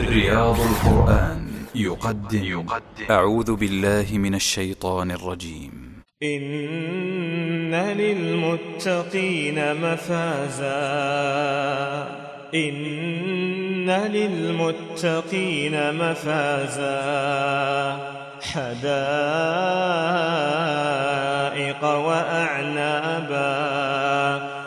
رياض القرآن. يقدم, يقدم أعوذ بالله من الشيطان الرجيم. إن للمتقين مفازا. إن للمتقين مفازا. حدائق وأعنابا.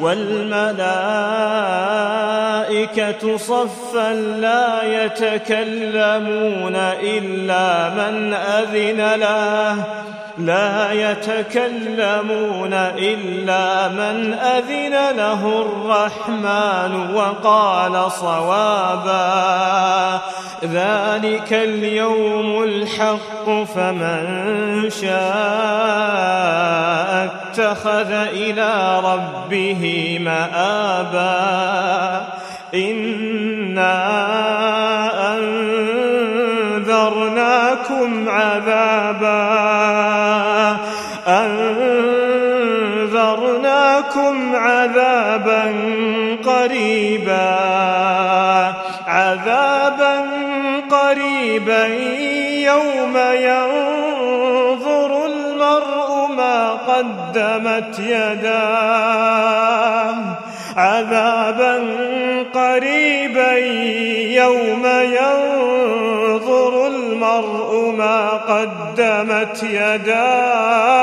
والملائكة صفا لا يتكلمون إلا من أذن له. لا يتكلمون إلا من أذن له الرحمن وقال صوابا. ذلك اليوم الحق فمن شاء اتخذ إلى ربه مآبا. إنا أنذرناكم عذابا. أنذرناكم عذابا قريبا. عذابا قريبا يوم ينظر المرء ما قدمت يداه. عذابا قريبا يوم ينظر المرء ما قدمت يداه.